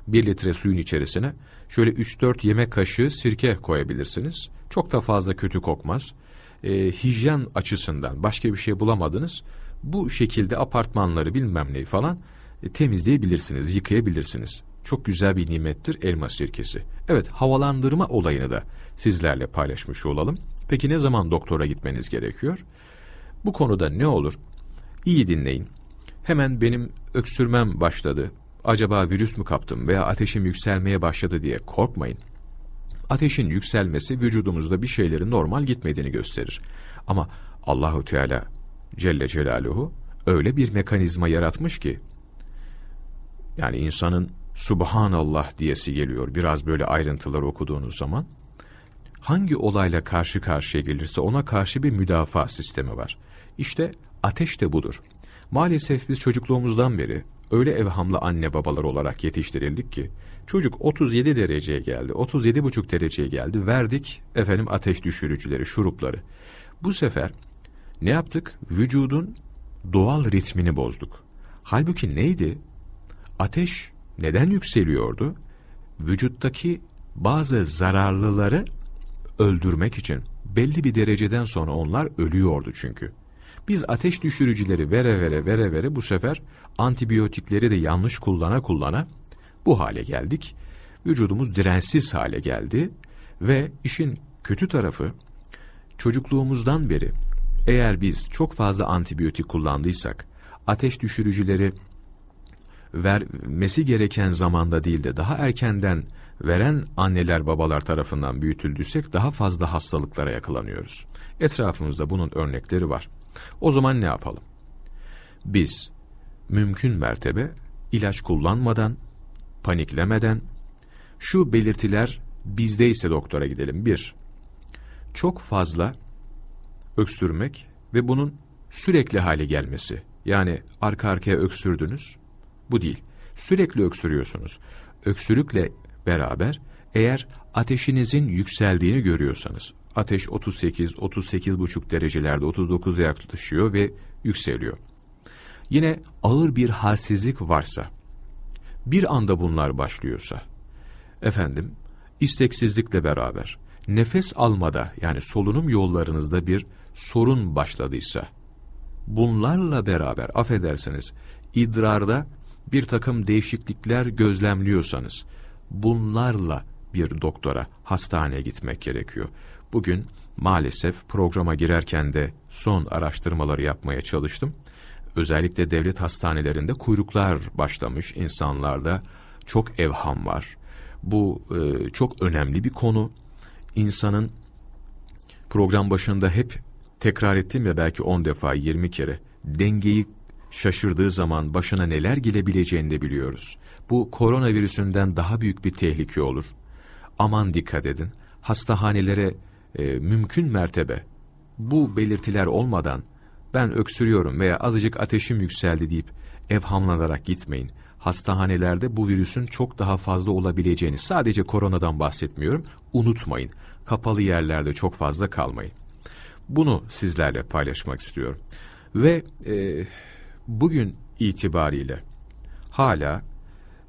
1 litre suyun içerisine şöyle 3-4 yemek kaşığı sirke koyabilirsiniz. Çok da fazla kötü kokmaz. E, hijyen açısından başka bir şey bulamadınız. Bu şekilde apartmanları bilmem neyi falan e, temizleyebilirsiniz, yıkayabilirsiniz. Çok güzel bir nimettir elma sirkesi. Evet havalandırma olayını da sizlerle paylaşmış olalım. Peki ne zaman doktora gitmeniz gerekiyor? Bu konuda ne olur? İyi dinleyin. Hemen benim öksürmem başladı. Acaba virüs mü kaptım veya ateşim yükselmeye başladı diye korkmayın. Ateşin yükselmesi vücudumuzda bir şeylerin normal gitmediğini gösterir. Ama Allahu Teala Celle Celaluhu öyle bir mekanizma yaratmış ki yani insanın Subhanallah diyesi geliyor biraz böyle ayrıntıları okuduğunuz zaman. Hangi olayla karşı karşıya gelirse ona karşı bir müdafaa sistemi var. İşte ateş de budur. Maalesef biz çocukluğumuzdan beri öyle evhamlı anne babalar olarak yetiştirildik ki çocuk 37 dereceye geldi, 37,5 dereceye geldi, verdik efendim ateş düşürücüleri, şurupları. Bu sefer ne yaptık? Vücudun doğal ritmini bozduk. Halbuki neydi? Ateş neden yükseliyordu? Vücuttaki bazı zararlıları öldürmek için belli bir dereceden sonra onlar ölüyordu çünkü. Biz ateş düşürücüleri vere vere vere vere bu sefer antibiyotikleri de yanlış kullana kullana bu hale geldik. Vücudumuz dirensiz hale geldi ve işin kötü tarafı çocukluğumuzdan beri eğer biz çok fazla antibiyotik kullandıysak ateş düşürücüleri vermesi gereken zamanda değil de daha erkenden veren anneler babalar tarafından büyütüldüysek daha fazla hastalıklara yakalanıyoruz. Etrafımızda bunun örnekleri var. O zaman ne yapalım? Biz mümkün mertebe ilaç kullanmadan, paniklemeden, şu belirtiler bizdeyse doktora gidelim. Bir, çok fazla öksürmek ve bunun sürekli hale gelmesi. Yani arka arkaya öksürdünüz, bu değil. Sürekli öksürüyorsunuz. Öksürükle beraber eğer ateşinizin yükseldiğini görüyorsanız, ateş 38, 38,5 derecelerde 39'a yaklaşıyor ve yükseliyor. Yine ağır bir halsizlik varsa, bir anda bunlar başlıyorsa, efendim, isteksizlikle beraber, nefes almada yani solunum yollarınızda bir sorun başladıysa, bunlarla beraber affedersiniz, idrarda bir takım değişiklikler gözlemliyorsanız, bunlarla bir doktora, hastaneye gitmek gerekiyor. Bugün maalesef programa girerken de son araştırmaları yapmaya çalıştım. Özellikle devlet hastanelerinde kuyruklar başlamış insanlarda çok evham var. Bu e, çok önemli bir konu. İnsanın program başında hep tekrar ettim ya belki 10 defa 20 kere dengeyi şaşırdığı zaman başına neler gelebileceğini de biliyoruz. Bu koronavirüsünden daha büyük bir tehlike olur. Aman dikkat edin. Hastahanelere e, mümkün mertebe bu belirtiler olmadan ben öksürüyorum veya azıcık ateşim yükseldi deyip evhamlanarak gitmeyin. Hastahanelerde bu virüsün çok daha fazla olabileceğini sadece koronadan bahsetmiyorum. Unutmayın. Kapalı yerlerde çok fazla kalmayın. Bunu sizlerle paylaşmak istiyorum. Ve e, bugün itibariyle hala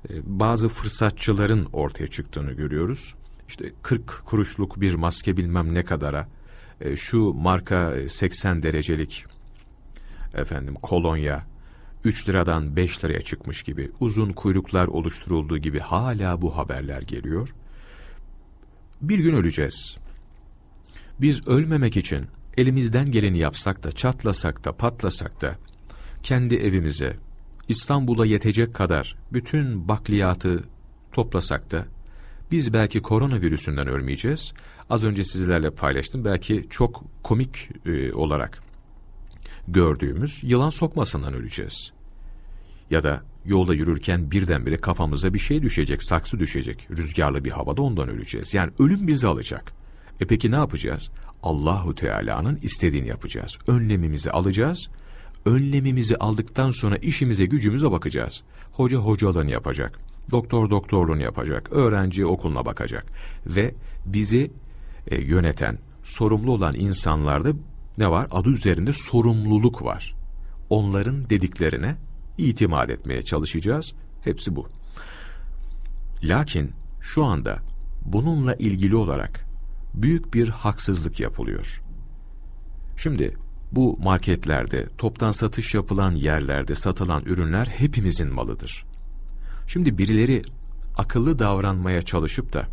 e, bazı fırsatçıların ortaya çıktığını görüyoruz. İşte 40 kuruşluk bir maske bilmem ne kadara, e, şu marka 80 derecelik efendim kolonya 3 liradan 5 liraya çıkmış gibi uzun kuyruklar oluşturulduğu gibi hala bu haberler geliyor. Bir gün öleceğiz. Biz ölmemek için elimizden geleni yapsak da çatlasak da patlasak da kendi evimize İstanbul'a yetecek kadar bütün bakliyatı toplasak da biz belki koronavirüsünden ölmeyeceğiz. Az önce sizlerle paylaştım. Belki çok komik e, olarak gördüğümüz yılan sokmasından öleceğiz. Ya da yolda yürürken birdenbire kafamıza bir şey düşecek, saksı düşecek. Rüzgarlı bir havada ondan öleceğiz. Yani ölüm bizi alacak. E peki ne yapacağız? Allahu Teala'nın istediğini yapacağız. Önlemimizi alacağız. Önlemimizi aldıktan sonra işimize gücümüze bakacağız. Hoca hocalığını yapacak. Doktor doktorluğunu yapacak. Öğrenci okuluna bakacak. Ve bizi e, yöneten, sorumlu olan insanlarda ne var? Adı üzerinde sorumluluk var. Onların dediklerine itimat etmeye çalışacağız. Hepsi bu. Lakin şu anda bununla ilgili olarak büyük bir haksızlık yapılıyor. Şimdi bu marketlerde, toptan satış yapılan yerlerde satılan ürünler hepimizin malıdır. Şimdi birileri akıllı davranmaya çalışıp da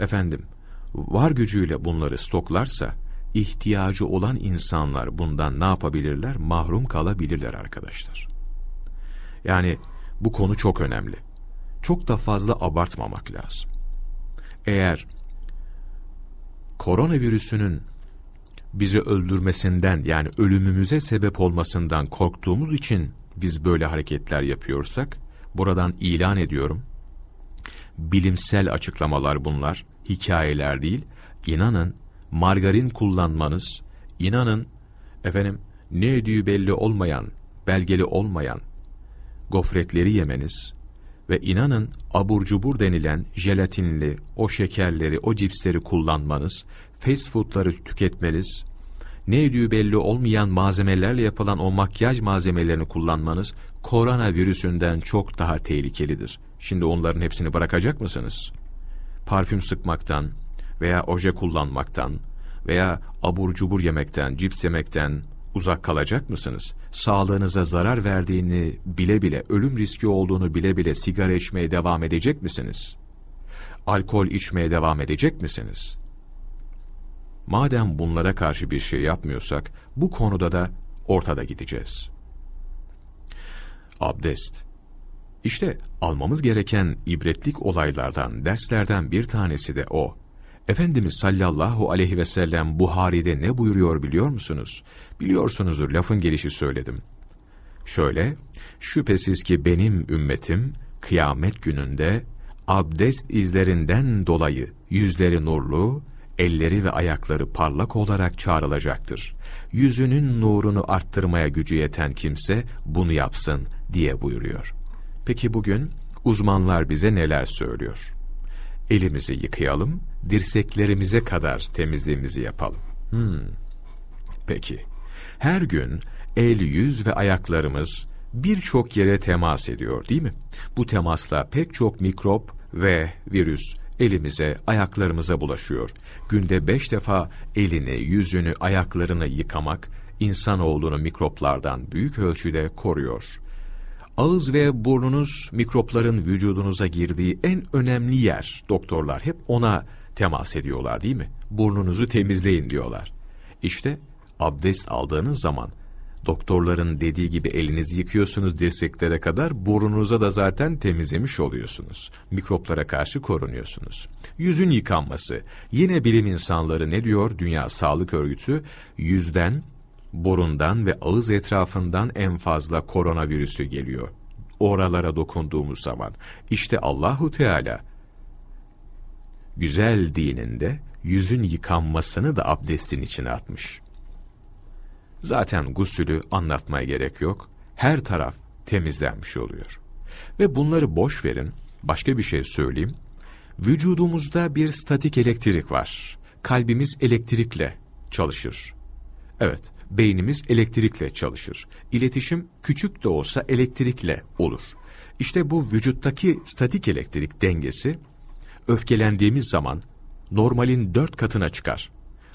efendim var gücüyle bunları stoklarsa ihtiyacı olan insanlar bundan ne yapabilirler? Mahrum kalabilirler arkadaşlar. Yani bu konu çok önemli. Çok da fazla abartmamak lazım. Eğer koronavirüsünün bizi öldürmesinden yani ölümümüze sebep olmasından korktuğumuz için biz böyle hareketler yapıyorsak buradan ilan ediyorum. Bilimsel açıklamalar bunlar, hikayeler değil. İnanın margarin kullanmanız, inanın efendim ne ödüğü belli olmayan, belgeli olmayan gofretleri yemeniz ve inanın abur cubur denilen jelatinli, o şekerleri, o cipsleri kullanmanız, fast foodları tüketmeniz, ne ödüğü belli olmayan malzemelerle yapılan o makyaj malzemelerini kullanmanız koronavirüsünden çok daha tehlikelidir. Şimdi onların hepsini bırakacak mısınız? Parfüm sıkmaktan, veya oje kullanmaktan veya abur cubur yemekten, cips yemekten uzak kalacak mısınız? Sağlığınıza zarar verdiğini bile bile, ölüm riski olduğunu bile bile sigara içmeye devam edecek misiniz? Alkol içmeye devam edecek misiniz? Madem bunlara karşı bir şey yapmıyorsak, bu konuda da ortada gideceğiz. Abdest İşte almamız gereken ibretlik olaylardan, derslerden bir tanesi de o. Efendimiz sallallahu aleyhi ve sellem Buhari'de ne buyuruyor biliyor musunuz? Biliyorsunuzdur lafın gelişi söyledim. Şöyle, şüphesiz ki benim ümmetim kıyamet gününde abdest izlerinden dolayı yüzleri nurlu, elleri ve ayakları parlak olarak çağrılacaktır. Yüzünün nurunu arttırmaya gücü yeten kimse bunu yapsın diye buyuruyor. Peki bugün uzmanlar bize neler söylüyor? Elimizi yıkayalım, dirseklerimize kadar temizliğimizi yapalım. Hmm. Peki. Her gün el, yüz ve ayaklarımız birçok yere temas ediyor değil mi? Bu temasla pek çok mikrop ve virüs elimize, ayaklarımıza bulaşıyor. Günde beş defa elini, yüzünü, ayaklarını yıkamak, insanoğlunu mikroplardan büyük ölçüde koruyor. Ağız ve burnunuz mikropların vücudunuza girdiği en önemli yer. Doktorlar hep ona temas ediyorlar değil mi? Burnunuzu temizleyin diyorlar. İşte abdest aldığınız zaman doktorların dediği gibi elinizi yıkıyorsunuz dirseklere kadar burnunuza da zaten temizlemiş oluyorsunuz. Mikroplara karşı korunuyorsunuz. Yüzün yıkanması. Yine bilim insanları ne diyor Dünya Sağlık Örgütü? Yüzden, burundan ve ağız etrafından en fazla koronavirüsü geliyor. Oralara dokunduğumuz zaman. İşte Allahu Teala güzel dininde yüzün yıkanmasını da abdestin içine atmış. Zaten gusülü anlatmaya gerek yok. Her taraf temizlenmiş oluyor. Ve bunları boş verin, başka bir şey söyleyeyim. Vücudumuzda bir statik elektrik var. Kalbimiz elektrikle çalışır. Evet, beynimiz elektrikle çalışır. İletişim küçük de olsa elektrikle olur. İşte bu vücuttaki statik elektrik dengesi öfkelendiğimiz zaman normalin dört katına çıkar.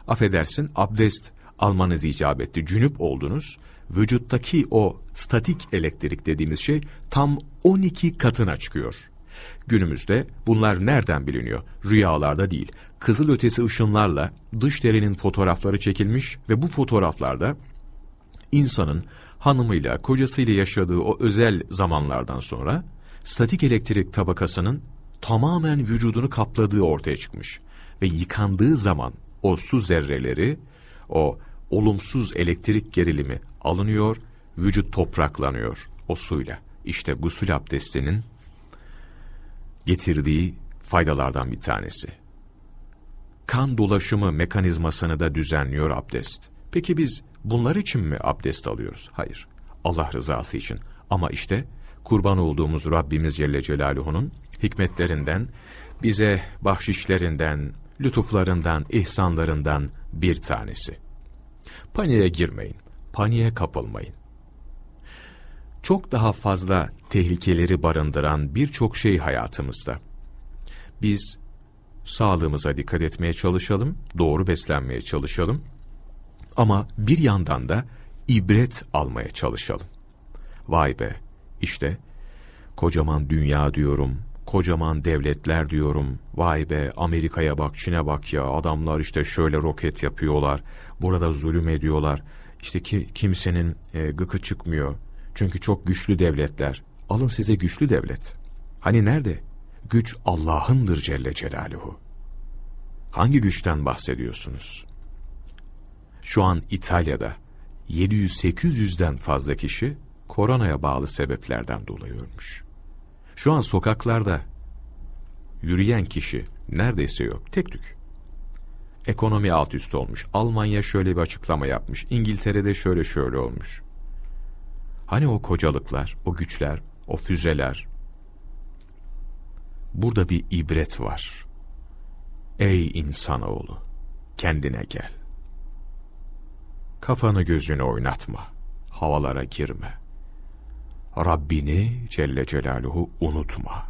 Affedersin abdest almanız icap etti. Cünüp oldunuz. Vücuttaki o statik elektrik dediğimiz şey tam 12 katına çıkıyor. Günümüzde bunlar nereden biliniyor? Rüyalarda değil. Kızıl ötesi ışınlarla dış derinin fotoğrafları çekilmiş ve bu fotoğraflarda insanın hanımıyla, kocasıyla yaşadığı o özel zamanlardan sonra statik elektrik tabakasının tamamen vücudunu kapladığı ortaya çıkmış. Ve yıkandığı zaman o su zerreleri, o olumsuz elektrik gerilimi alınıyor, vücut topraklanıyor o suyla. İşte gusül abdestinin getirdiği faydalardan bir tanesi. Kan dolaşımı mekanizmasını da düzenliyor abdest. Peki biz bunlar için mi abdest alıyoruz? Hayır. Allah rızası için. Ama işte kurban olduğumuz Rabbimiz Celle Celaluhu'nun hikmetlerinden, bize bahşişlerinden, lütuflarından, ihsanlarından bir tanesi. Paniğe girmeyin, paniğe kapılmayın. Çok daha fazla tehlikeleri barındıran birçok şey hayatımızda. Biz sağlığımıza dikkat etmeye çalışalım, doğru beslenmeye çalışalım. Ama bir yandan da ibret almaya çalışalım. Vay be, işte kocaman dünya diyorum, kocaman devletler diyorum. Vay be Amerika'ya bak, Çin'e bak ya adamlar işte şöyle roket yapıyorlar. Burada zulüm ediyorlar. İşte ki, kimsenin e, gıkı çıkmıyor. Çünkü çok güçlü devletler. Alın size güçlü devlet. Hani nerede? Güç Allah'ındır Celle Celaluhu. Hangi güçten bahsediyorsunuz? Şu an İtalya'da 700-800'den fazla kişi koronaya bağlı sebeplerden dolayı ölmüş. Şu an sokaklarda yürüyen kişi neredeyse yok. Tek tük. Ekonomi alt üst olmuş. Almanya şöyle bir açıklama yapmış. İngiltere'de şöyle şöyle olmuş. Hani o kocalıklar, o güçler, o füzeler? Burada bir ibret var. Ey insanoğlu, kendine gel. Kafanı gözünü oynatma, havalara girme. Rabbini Celle Celaluhu unutma.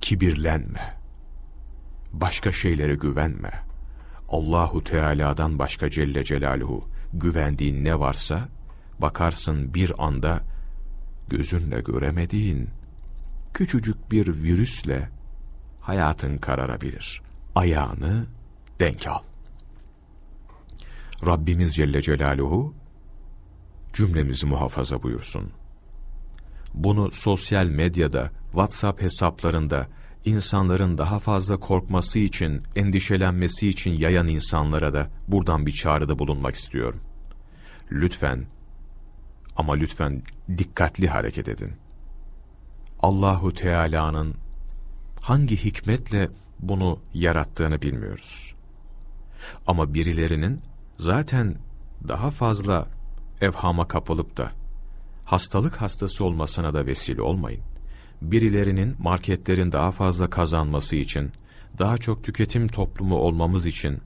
Kibirlenme. Başka şeylere güvenme. Allahu Teala'dan başka Celle Celaluhu güvendiğin ne varsa bakarsın bir anda gözünle göremediğin küçücük bir virüsle hayatın kararabilir. Ayağını denk al. Rabbimiz Celle Celaluhu cümlemizi muhafaza buyursun bunu sosyal medyada, WhatsApp hesaplarında insanların daha fazla korkması için, endişelenmesi için yayan insanlara da buradan bir çağrıda bulunmak istiyorum. Lütfen ama lütfen dikkatli hareket edin. Allahu Teala'nın hangi hikmetle bunu yarattığını bilmiyoruz. Ama birilerinin zaten daha fazla evhama kapılıp da hastalık hastası olmasına da vesile olmayın. Birilerinin marketlerin daha fazla kazanması için, daha çok tüketim toplumu olmamız için,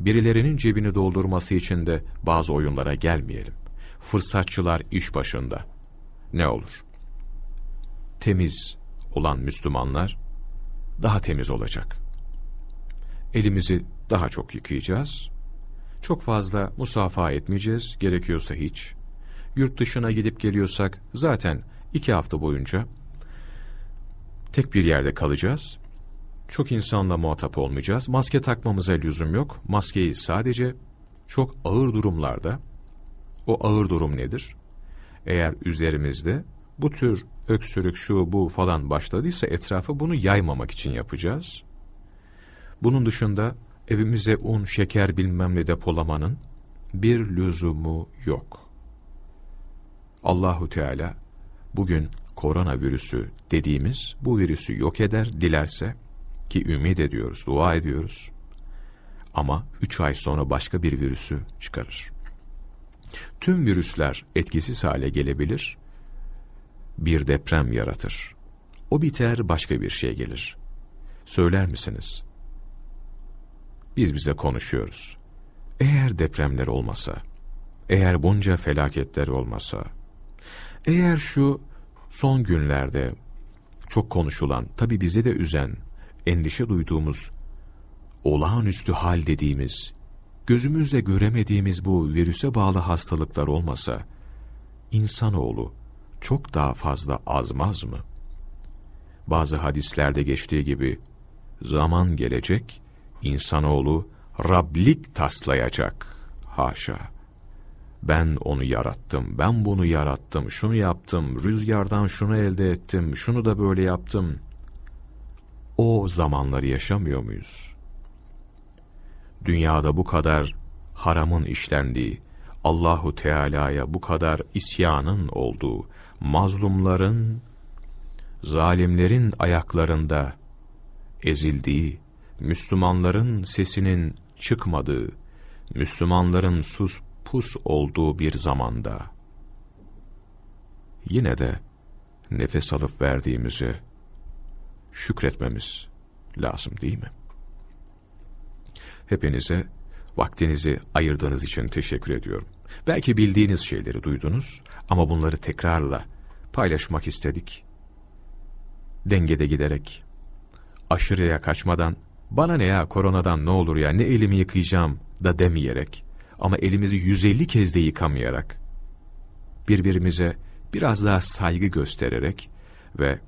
birilerinin cebini doldurması için de bazı oyunlara gelmeyelim. Fırsatçılar iş başında. Ne olur? Temiz olan Müslümanlar daha temiz olacak. Elimizi daha çok yıkayacağız. Çok fazla musafaha etmeyeceğiz, gerekiyorsa hiç yurt dışına gidip geliyorsak zaten iki hafta boyunca tek bir yerde kalacağız. Çok insanla muhatap olmayacağız. Maske takmamıza lüzum yok. Maskeyi sadece çok ağır durumlarda O ağır durum nedir? Eğer üzerimizde bu tür öksürük şu bu falan başladıysa etrafı bunu yaymamak için yapacağız. Bunun dışında evimize un, şeker bilmem ne depolamanın bir lüzumu yok. Allahu Teala bugün koronavirüsü dediğimiz bu virüsü yok eder dilerse ki ümit ediyoruz, dua ediyoruz. Ama üç ay sonra başka bir virüsü çıkarır. Tüm virüsler etkisiz hale gelebilir, bir deprem yaratır. O biter, başka bir şey gelir. Söyler misiniz? Biz bize konuşuyoruz. Eğer depremler olmasa, eğer bunca felaketler olmasa, eğer şu son günlerde çok konuşulan, tabi bize de üzen, endişe duyduğumuz, olağanüstü hal dediğimiz, gözümüzle göremediğimiz bu virüse bağlı hastalıklar olmasa, insanoğlu çok daha fazla azmaz mı? Bazı hadislerde geçtiği gibi, zaman gelecek, insanoğlu Rablik taslayacak. Haşa. Ben onu yarattım, ben bunu yarattım, şunu yaptım, rüzgardan şunu elde ettim, şunu da böyle yaptım. O zamanları yaşamıyor muyuz? Dünyada bu kadar haramın işlendiği, Allahu Teala'ya bu kadar isyanın olduğu, mazlumların, zalimlerin ayaklarında ezildiği, Müslümanların sesinin çıkmadığı, Müslümanların sus pus olduğu bir zamanda, yine de nefes alıp verdiğimizi şükretmemiz lazım değil mi? Hepinize vaktinizi ayırdığınız için teşekkür ediyorum. Belki bildiğiniz şeyleri duydunuz ama bunları tekrarla paylaşmak istedik. Dengede giderek, aşırıya kaçmadan, bana ne ya koronadan ne olur ya ne elimi yıkayacağım da demeyerek ama elimizi 150 kez de yıkamayarak birbirimize biraz daha saygı göstererek ve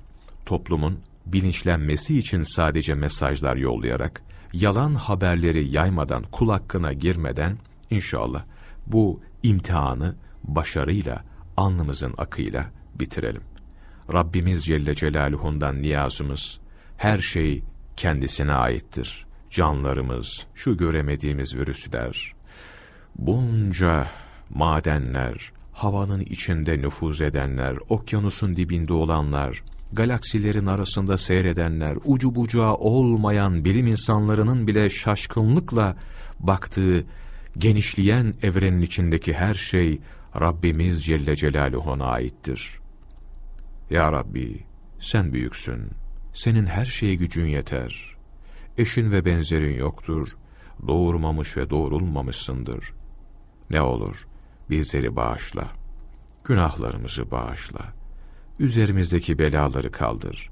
toplumun bilinçlenmesi için sadece mesajlar yollayarak yalan haberleri yaymadan kul hakkına girmeden inşallah bu imtihanı başarıyla alnımızın akıyla bitirelim. Rabbimiz Celle Celaluhu'ndan niyazımız her şey kendisine aittir. Canlarımız, şu göremediğimiz virüsler, bunca madenler, havanın içinde nüfuz edenler, okyanusun dibinde olanlar, galaksilerin arasında seyredenler, ucu bucağı olmayan bilim insanlarının bile şaşkınlıkla baktığı genişleyen evrenin içindeki her şey Rabbimiz Celle Celaluhu'na aittir. Ya Rabbi, sen büyüksün, senin her şeye gücün yeter. Eşin ve benzerin yoktur, doğurmamış ve doğrulmamışsındır. Ne olur bizleri bağışla, günahlarımızı bağışla, üzerimizdeki belaları kaldır.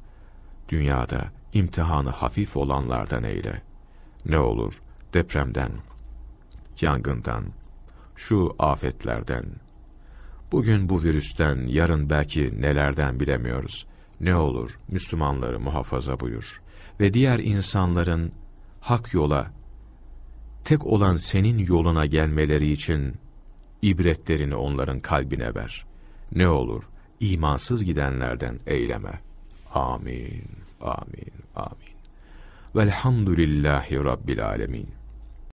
Dünyada imtihanı hafif olanlardan eyle. Ne olur depremden, yangından, şu afetlerden, bugün bu virüsten, yarın belki nelerden bilemiyoruz. Ne olur Müslümanları muhafaza buyur ve diğer insanların hak yola, tek olan senin yoluna gelmeleri için ibretlerini onların kalbine ver. Ne olur imansız gidenlerden eyleme. Amin, amin, amin. Velhamdülillahi Rabbil alemin.